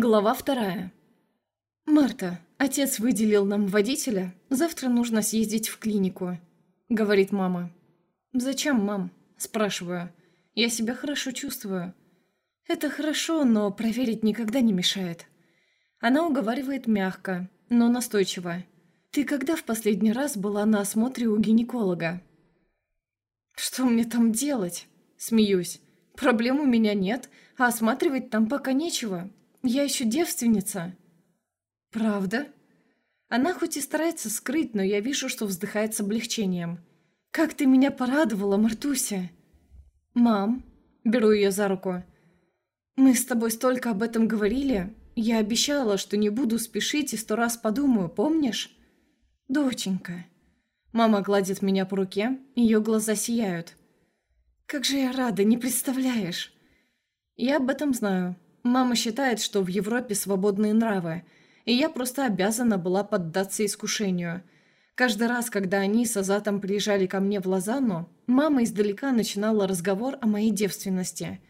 Глава вторая. «Марта, отец выделил нам водителя. Завтра нужно съездить в клинику», — говорит мама. «Зачем, мам?» — спрашиваю. «Я себя хорошо чувствую». «Это хорошо, но проверить никогда не мешает». Она уговаривает мягко, но настойчиво. «Ты когда в последний раз была на осмотре у гинеколога?» «Что мне там делать?» — смеюсь. «Проблем у меня нет, а осматривать там пока нечего. Я еще девственница». «Правда?» Она хоть и старается скрыть, но я вижу, что вздыхает с облегчением. «Как ты меня порадовала, Мартуся!» «Мам!» Беру ее за руку. «Мы с тобой столько об этом говорили. Я обещала, что не буду спешить и сто раз подумаю, помнишь?» «Доченька!» Мама гладит меня по руке, ее глаза сияют. «Как же я рада, не представляешь!» «Я об этом знаю. Мама считает, что в Европе свободные нравы, и я просто обязана была поддаться искушению. Каждый раз, когда они с Азатом приезжали ко мне в Лозанну, мама издалека начинала разговор о моей девственности.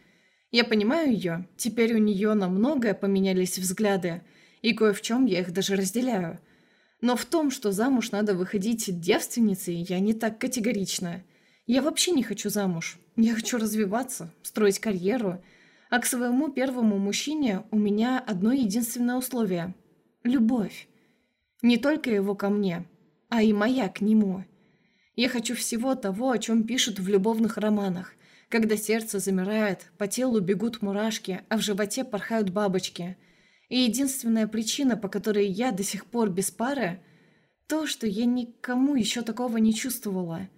Я понимаю ее, теперь у нее на многое поменялись взгляды, и кое в чем я их даже разделяю. Но в том, что замуж надо выходить девственницей, я не так категорична. Я вообще не хочу замуж. Я хочу развиваться, строить карьеру – а к своему первому мужчине у меня одно единственное условие – любовь. Не только его ко мне, а и моя к нему. Я хочу всего того, о чем пишут в любовных романах, когда сердце замирает, по телу бегут мурашки, а в животе порхают бабочки. И единственная причина, по которой я до сих пор без пары – то, что я никому еще такого не чувствовала.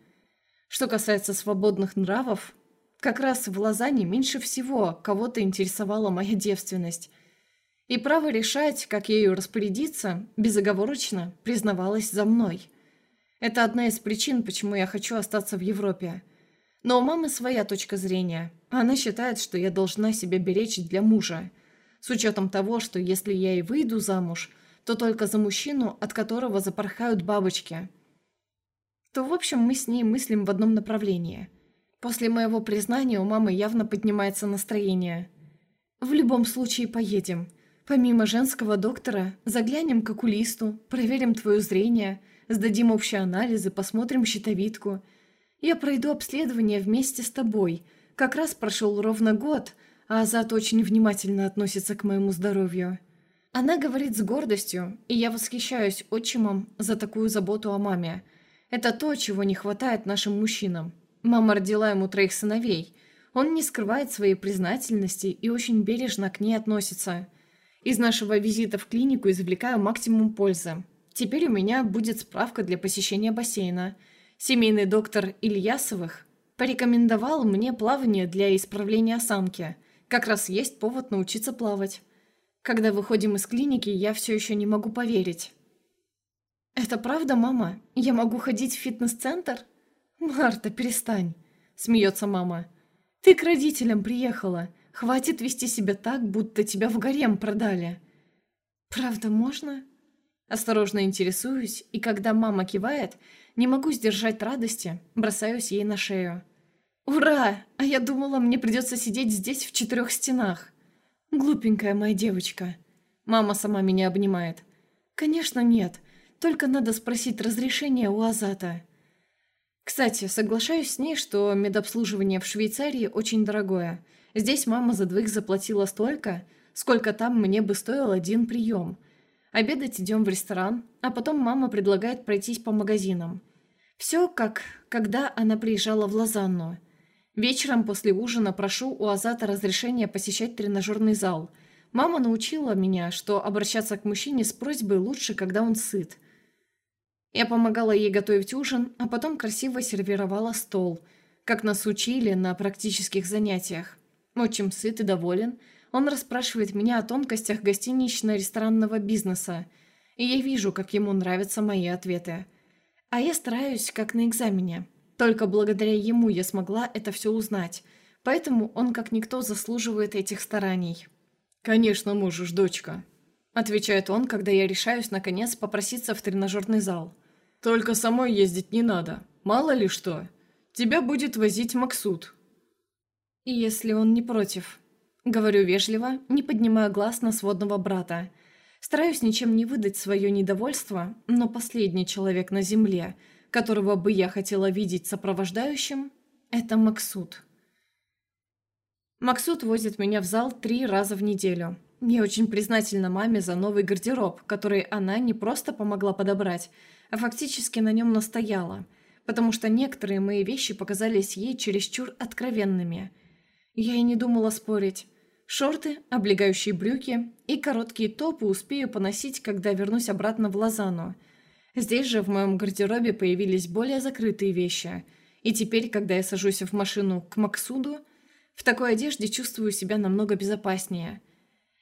Что касается свободных нравов, как раз в Лозанне меньше всего кого-то интересовала моя девственность. И право решать, как ею распорядиться, безоговорочно признавалось за мной. Это одна из причин, почему я хочу остаться в Европе. Но у мамы своя точка зрения. Она считает, что я должна себя беречь для мужа. С учетом того, что если я и выйду замуж, то только за мужчину, от которого запорхают бабочки. То, в общем, мы с ней мыслим в одном направлении – После моего признания у мамы явно поднимается настроение. В любом случае поедем. Помимо женского доктора, заглянем к окулисту, проверим твое зрение, сдадим общие анализы, посмотрим щитовидку. Я пройду обследование вместе с тобой. Как раз прошел ровно год, а Азат очень внимательно относится к моему здоровью. Она говорит с гордостью, и я восхищаюсь отчимом за такую заботу о маме. Это то, чего не хватает нашим мужчинам. Мама родила ему троих сыновей. Он не скрывает своей признательности и очень бережно к ней относится. Из нашего визита в клинику извлекаю максимум пользы. Теперь у меня будет справка для посещения бассейна. Семейный доктор Ильясовых порекомендовал мне плавание для исправления осанки. Как раз есть повод научиться плавать. Когда выходим из клиники, я все еще не могу поверить. «Это правда, мама? Я могу ходить в фитнес-центр?» «Марта, перестань!» – смеется мама. «Ты к родителям приехала. Хватит вести себя так, будто тебя в гарем продали». «Правда, можно?» Осторожно интересуюсь, и когда мама кивает, не могу сдержать радости, бросаюсь ей на шею. «Ура! А я думала, мне придется сидеть здесь в четырех стенах». «Глупенькая моя девочка». Мама сама меня обнимает. «Конечно нет, только надо спросить разрешение у Азата». Кстати, соглашаюсь с ней, что медобслуживание в Швейцарии очень дорогое. Здесь мама за двоих заплатила столько, сколько там мне бы стоил один прием. Обедать идем в ресторан, а потом мама предлагает пройтись по магазинам. Все как, когда она приезжала в Лозанну. Вечером после ужина прошу у Азата разрешения посещать тренажерный зал. Мама научила меня, что обращаться к мужчине с просьбой лучше, когда он сыт – я помогала ей готовить ужин, а потом красиво сервировала стол, как нас учили на практических занятиях. Отчим сыт и доволен. Он расспрашивает меня о тонкостях гостинично-ресторанного бизнеса, и я вижу, как ему нравятся мои ответы. А я стараюсь, как на экзамене. Только благодаря ему я смогла это все узнать, поэтому он как никто заслуживает этих стараний. «Конечно можешь, дочка», — отвечает он, когда я решаюсь, наконец, попроситься в тренажерный зал. Только самой ездить не надо. Мало ли что. Тебя будет возить Максут». «И если он не против?» Говорю вежливо, не поднимая глаз на сводного брата. Стараюсь ничем не выдать свое недовольство, но последний человек на земле, которого бы я хотела видеть сопровождающим, это Максут. Максут возит меня в зал три раза в неделю. Я очень признательна маме за новый гардероб, который она не просто помогла подобрать, а фактически на нем настояла, потому что некоторые мои вещи показались ей чересчур откровенными. Я и не думала спорить. Шорты, облегающие брюки и короткие топы успею поносить, когда вернусь обратно в Лозанну. Здесь же в моем гардеробе появились более закрытые вещи. И теперь, когда я сажусь в машину к Максуду, в такой одежде чувствую себя намного безопаснее.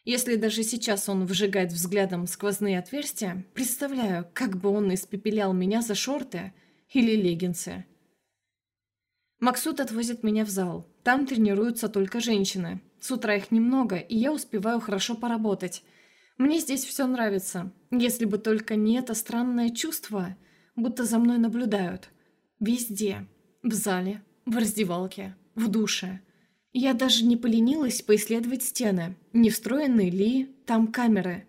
Если даже сейчас он вжигает взглядом сквозные отверстия, представляю, как бы он испепелял меня за шорты или леггинсы. Максут отвозит меня в зал. Там тренируются только женщины. С утра их немного, и я успеваю хорошо поработать. Мне здесь все нравится, если бы только не это странное чувство, будто за мной наблюдают. Везде. В зале, в раздевалке, в душе. Я даже не поленилась поисследовать стены, не встроены ли там камеры.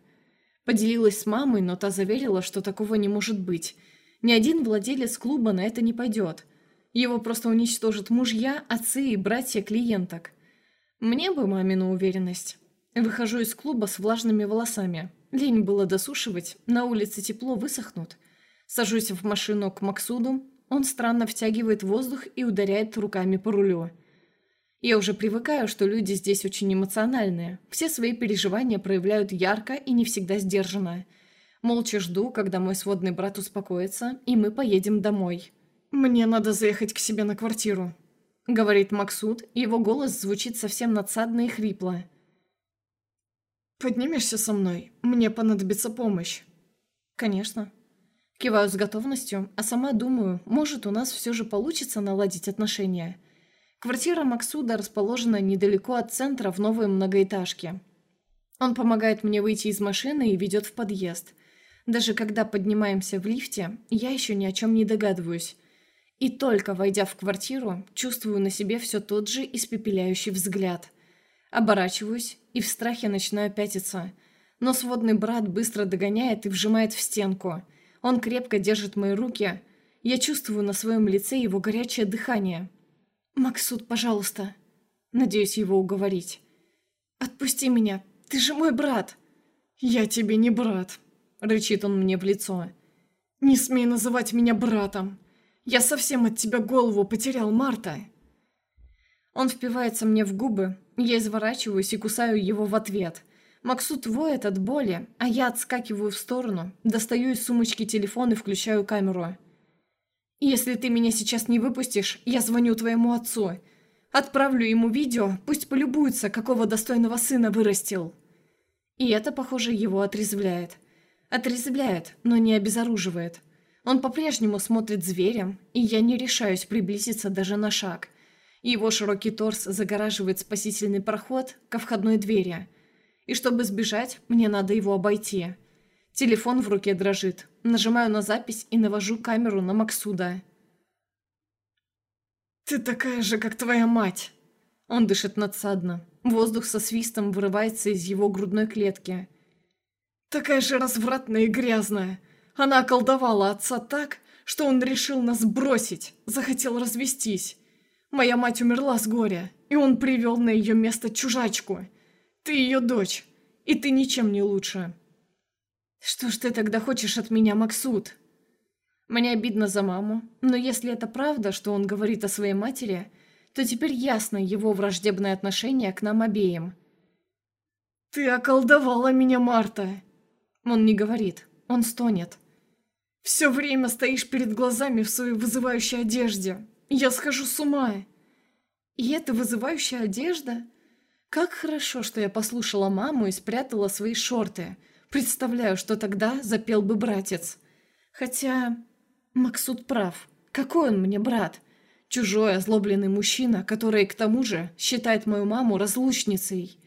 Поделилась с мамой, но та заверила, что такого не может быть. Ни один владелец клуба на это не пойдет. Его просто уничтожат мужья, отцы и братья клиенток. Мне бы мамину уверенность. Выхожу из клуба с влажными волосами. Лень было досушивать, на улице тепло высохнут. Сажусь в машину к Максуду, он странно втягивает воздух и ударяет руками по рулю. Я уже привыкаю, что люди здесь очень эмоциональные. Все свои переживания проявляют ярко и не всегда сдержанно. Молча жду, когда мой сводный брат успокоится, и мы поедем домой. «Мне надо заехать к себе на квартиру», говорит Максут, и его голос звучит совсем надсадно и хрипло. «Поднимешься со мной? Мне понадобится помощь». «Конечно». Киваю с готовностью, а сама думаю, может, у нас все же получится наладить отношения. Квартира Максуда расположена недалеко от центра в новой многоэтажке. Он помогает мне выйти из машины и ведет в подъезд. Даже когда поднимаемся в лифте, я еще ни о чем не догадываюсь. И только войдя в квартиру, чувствую на себе все тот же испепеляющий взгляд. Оборачиваюсь и в страхе начинаю пятиться. Но сводный брат быстро догоняет и вжимает в стенку. Он крепко держит мои руки. Я чувствую на своем лице его горячее дыхание. «Максут, пожалуйста». Надеюсь его уговорить. «Отпусти меня, ты же мой брат». «Я тебе не брат», — рычит он мне в лицо. «Не смей называть меня братом. Я совсем от тебя голову потерял, Марта!» Он впивается мне в губы, я изворачиваюсь и кусаю его в ответ. Максут воет от боли, а я отскакиваю в сторону, достаю из сумочки телефон и включаю камеру. «Если ты меня сейчас не выпустишь, я звоню твоему отцу. Отправлю ему видео, пусть полюбуется, какого достойного сына вырастил». И это, похоже, его отрезвляет. Отрезвляет, но не обезоруживает. Он по-прежнему смотрит зверем, и я не решаюсь приблизиться даже на шаг. Его широкий торс загораживает спасительный проход ко входной двери. И чтобы сбежать, мне надо его обойти. Телефон в руке дрожит. Нажимаю на запись и навожу камеру на Максуда. «Ты такая же, как твоя мать!» Он дышит надсадно. Воздух со свистом вырывается из его грудной клетки. «Такая же развратная и грязная!» Она околдовала отца так, что он решил нас бросить, захотел развестись. Моя мать умерла с горя, и он привел на ее место чужачку. Ты ее дочь, и ты ничем не лучше. Что ж ты тогда хочешь от меня, Максут? Мне обидно за маму, но если это правда, что он говорит о своей матери, то теперь ясно его враждебное отношение к нам обеим. «Ты околдовала меня, Марта!» Он не говорит, он стонет. Все время стоишь перед глазами в своей вызывающей одежде. Я схожу с ума. И это вызывающая одежда? Как хорошо, что я послушала маму и спрятала свои шорты. Представляю, что тогда запел бы братец. Хотя... Максут прав. Какой он мне брат? Чужой озлобленный мужчина, который, к тому же, считает мою маму разлучницей.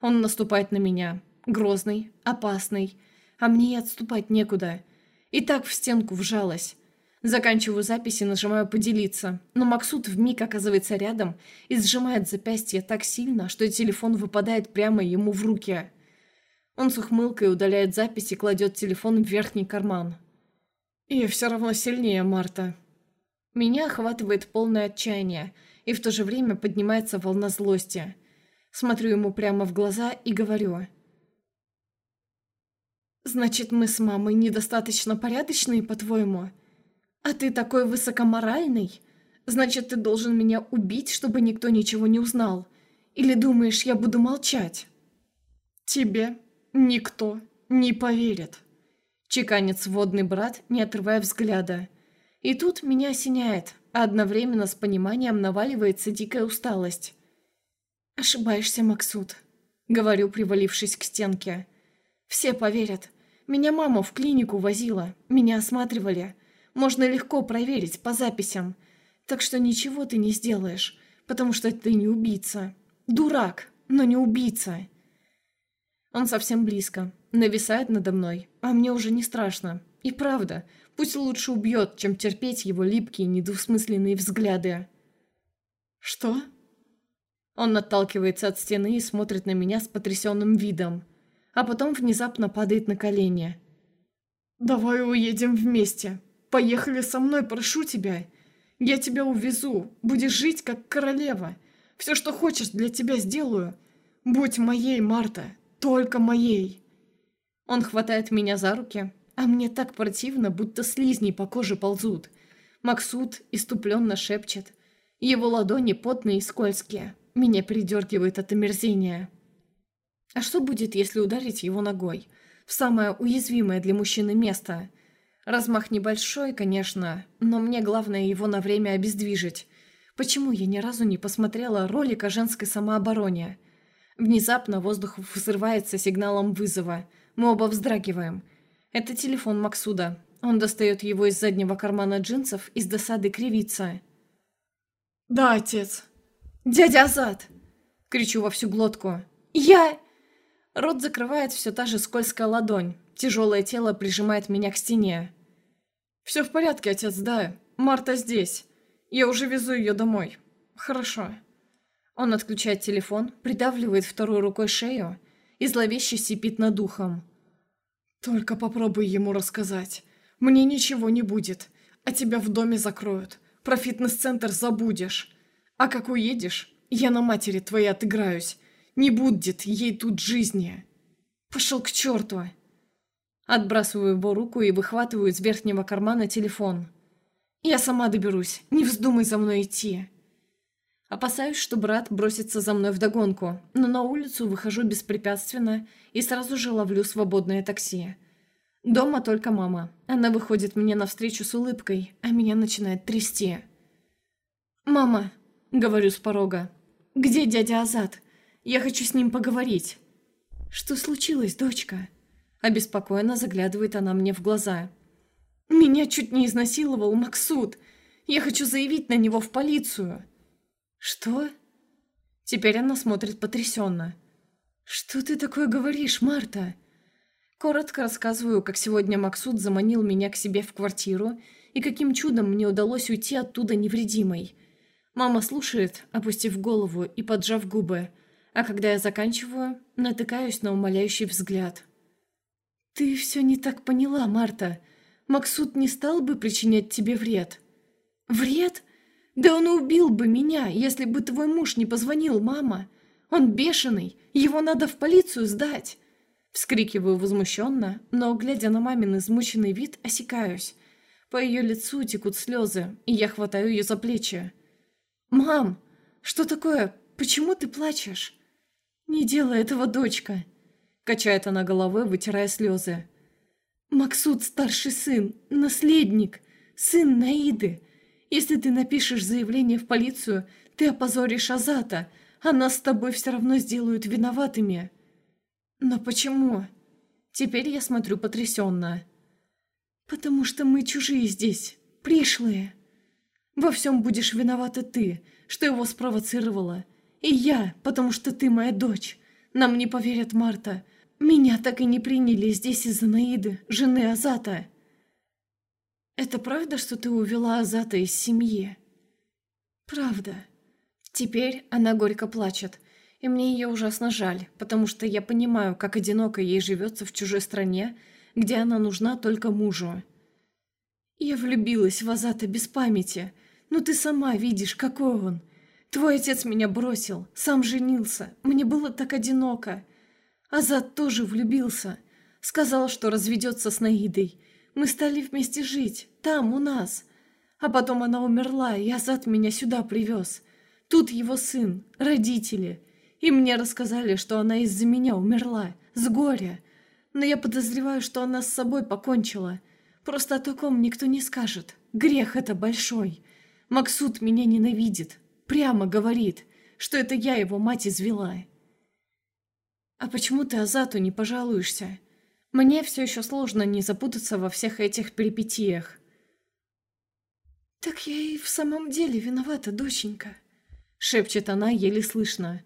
Он наступает на меня. Грозный, опасный. А мне и отступать некуда. И так в стенку вжалась. Заканчиваю запись и нажимаю «Поделиться», но Максут вмиг оказывается рядом и сжимает запястье так сильно, что телефон выпадает прямо ему в руки. Он с ухмылкой удаляет запись и кладет телефон в верхний карман. «И все равно сильнее, Марта». Меня охватывает полное отчаяние, и в то же время поднимается волна злости. Смотрю ему прямо в глаза и говорю. «Значит, мы с мамой недостаточно порядочные, по-твоему?» «А ты такой высокоморальный? Значит, ты должен меня убить, чтобы никто ничего не узнал? Или думаешь, я буду молчать?» «Тебе никто не поверит», — чеканит сводный брат, не отрывая взгляда. И тут меня осеняет, а одновременно с пониманием наваливается дикая усталость. «Ошибаешься, Максут», — говорю, привалившись к стенке. «Все поверят. Меня мама в клинику возила, меня осматривали. Можно легко проверить по записям. Так что ничего ты не сделаешь, потому что ты не убийца. Дурак, но не убийца. Он совсем близко, нависает надо мной, а мне уже не страшно. И правда, пусть лучше убьет, чем терпеть его липкие, недвусмысленные взгляды. «Что?» Он отталкивается от стены и смотрит на меня с потрясенным видом, а потом внезапно падает на колени. «Давай уедем вместе», Поехали со мной, прошу тебя. Я тебя увезу. Будешь жить, как королева. Все, что хочешь, для тебя сделаю. Будь моей, Марта. Только моей. Он хватает меня за руки, а мне так противно, будто слизни по коже ползут. Максут иступленно шепчет. Его ладони потные и скользкие. Меня передергивает от омерзения. А что будет, если ударить его ногой? В самое уязвимое для мужчины место – Размах небольшой, конечно, но мне главное его на время обездвижить. Почему я ни разу не посмотрела ролик о женской самообороне? Внезапно воздух взрывается сигналом вызова. Мы оба вздрагиваем. Это телефон Максуда. Он достает его из заднего кармана джинсов и с досады кривится. «Да, отец!» «Дядя Азат!» Кричу во всю глотку. «Я...» Рот закрывает все та же скользкая ладонь. Тяжелое тело прижимает меня к стене. «Все в порядке, отец, да. Марта здесь. Я уже везу ее домой. Хорошо». Он отключает телефон, придавливает второй рукой шею и зловеще сипит над духом. «Только попробуй ему рассказать. Мне ничего не будет, а тебя в доме закроют. Про фитнес-центр забудешь. А как уедешь, я на матери твоей отыграюсь. Не будет ей тут жизни. Пошел к черту!» Отбрасываю его руку и выхватываю из верхнего кармана телефон. «Я сама доберусь, не вздумай за мной идти». Опасаюсь, что брат бросится за мной вдогонку, но на улицу выхожу беспрепятственно и сразу же ловлю свободное такси. Дома только мама. Она выходит мне навстречу с улыбкой, а меня начинает трясти. «Мама», — говорю с порога, — «где дядя Азат? Я хочу с ним поговорить». «Что случилось, дочка?» Обеспокоенно заглядывает она мне в глаза. «Меня чуть не изнасиловал Максут. Я хочу заявить на него в полицию». «Что?» Теперь она смотрит потрясенно. «Что ты такое говоришь, Марта?» Коротко рассказываю, как сегодня Максут заманил меня к себе в квартиру и каким чудом мне удалось уйти оттуда невредимой. Мама слушает, опустив голову и поджав губы, а когда я заканчиваю, натыкаюсь на умоляющий взгляд. «Ты все не так поняла, Марта. Максут не стал бы причинять тебе вред». «Вред? Да он убил бы меня, если бы твой муж не позвонил, мама. Он бешеный, его надо в полицию сдать». Вскрикиваю возмущенно, но, глядя на мамин измученный вид, осекаюсь. По ее лицу текут слезы, и я хватаю ее за плечи. «Мам, что такое? Почему ты плачешь?» «Не делай этого, дочка!» Качает она головой, вытирая слезы. «Максут старший сын, наследник, сын Наиды. Если ты напишешь заявление в полицию, ты опозоришь Азата, а с тобой все равно сделают виноватыми». «Но почему?» Теперь я смотрю потрясенно. «Потому что мы чужие здесь, пришлые. Во всем будешь виновата ты, что его спровоцировала. И я, потому что ты моя дочь. Нам не поверят, Марта. Меня так и не приняли здесь из-за Наиды, жены Азата. «Это правда, что ты увела Азата из семьи?» «Правда». Теперь она горько плачет, и мне ее ужасно жаль, потому что я понимаю, как одиноко ей живется в чужой стране, где она нужна только мужу. Я влюбилась в Азата без памяти, но ты сама видишь, какой он. Твой отец меня бросил, сам женился, мне было так одиноко. Азат тоже влюбился, сказал, что разведется с Наидой. Мы стали вместе жить, там, у нас. А потом она умерла, и Азат меня сюда привез. Тут его сын, родители. И мне рассказали, что она из-за меня умерла, с горя. Но я подозреваю, что она с собой покончила. Просто о таком никто не скажет. Грех это большой. Максут меня ненавидит. Прямо говорит, что это я его мать извела. А почему ты Азату не пожалуешься? Мне все еще сложно не запутаться во всех этих перипетиях. «Так я и в самом деле виновата, доченька», — шепчет она еле слышно.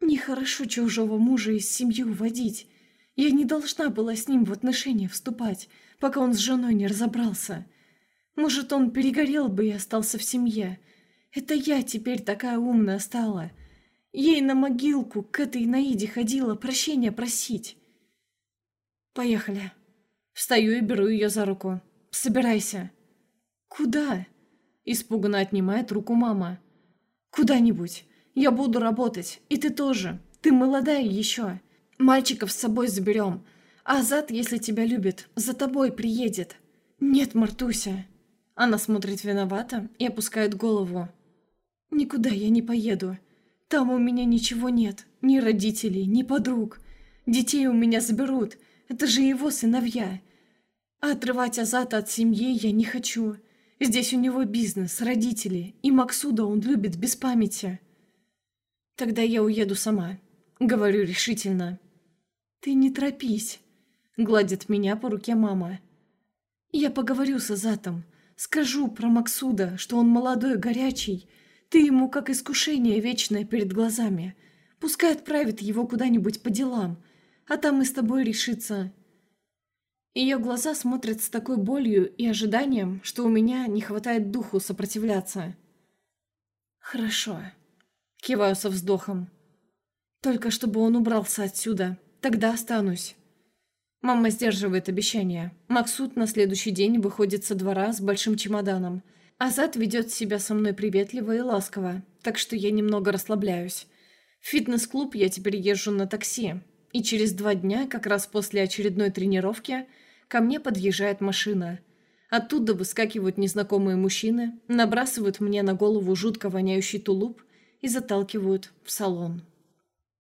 «Нехорошо чужого мужа из семьи уводить. Я не должна была с ним в отношения вступать, пока он с женой не разобрался. Может, он перегорел бы и остался в семье. Это я теперь такая умная стала. Ей на могилку к этой Наиде ходила прощения просить». «Поехали». Встаю и беру ее за руку. «Собирайся». «Куда?» Испуганно отнимает руку мама. «Куда-нибудь. Я буду работать. И ты тоже. Ты молодая еще. Мальчиков с собой заберем. А Азат, если тебя любит, за тобой приедет». «Нет, Мартуся». Она смотрит виновато и опускает голову. «Никуда я не поеду. Там у меня ничего нет. Ни родителей, ни подруг. Детей у меня заберут. Это же его сыновья. А отрывать Азата от семьи я не хочу. Здесь у него бизнес, родители, и Максуда он любит без памяти. Тогда я уеду сама, говорю решительно. Ты не торопись, гладит меня по руке мама. Я поговорю с Азатом, скажу про Максуда, что он молодой, горячий. Ты ему как искушение вечное перед глазами. Пускай отправит его куда-нибудь по делам, а там и с тобой решится, ее глаза смотрят с такой болью и ожиданием, что у меня не хватает духу сопротивляться. «Хорошо», — киваю со вздохом. «Только чтобы он убрался отсюда, тогда останусь». Мама сдерживает обещание. Максут на следующий день выходит со двора с большим чемоданом. Азат ведет себя со мной приветливо и ласково, так что я немного расслабляюсь. В фитнес-клуб я теперь езжу на такси, и через два дня, как раз после очередной тренировки, Ко мне подъезжает машина. Оттуда выскакивают незнакомые мужчины, набрасывают мне на голову жутко воняющий тулуп и заталкивают в салон.